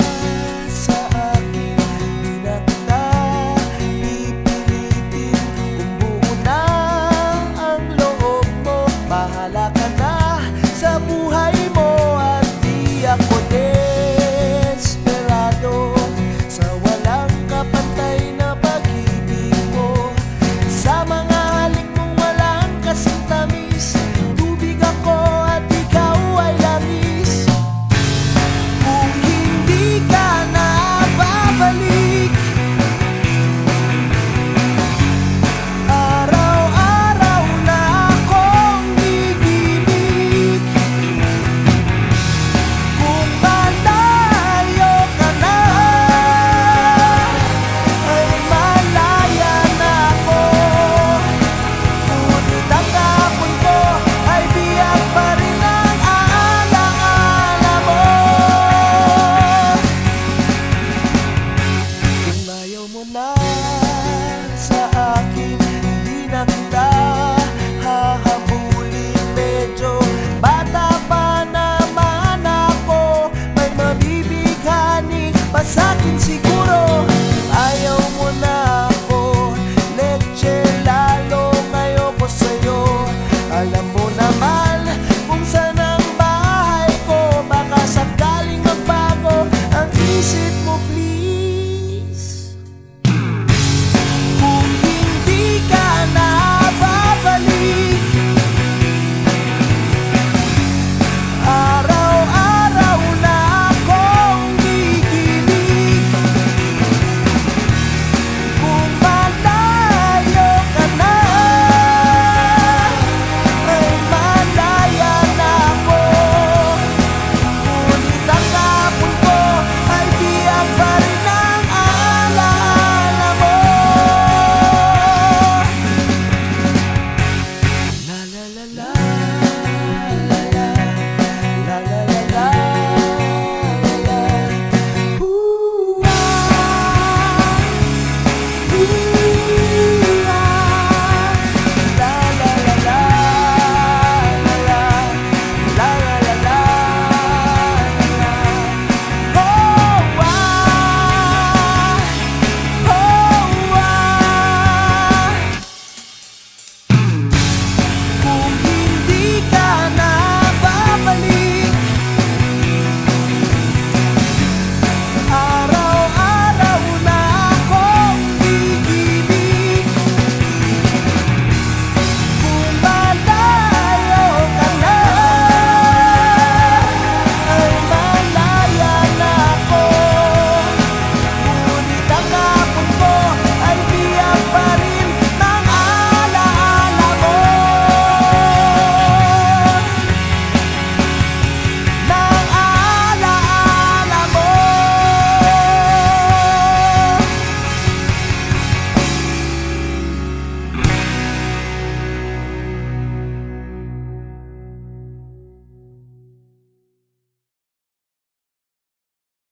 you